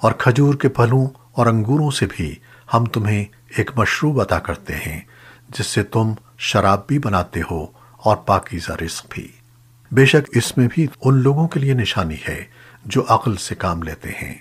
اور کھجور کے پھلوں اور انگوروں سے بھی ہم تمہیں ایک مشروب عطا کرتے ہیں، جس سے تم شراب بھی بناتے ہو اور پاکیزہ رزق بھی۔ بے شک اس میں بھی ان لوگوں کے لیے نشانی ہے جو عقل سے کام لیتے ہیں۔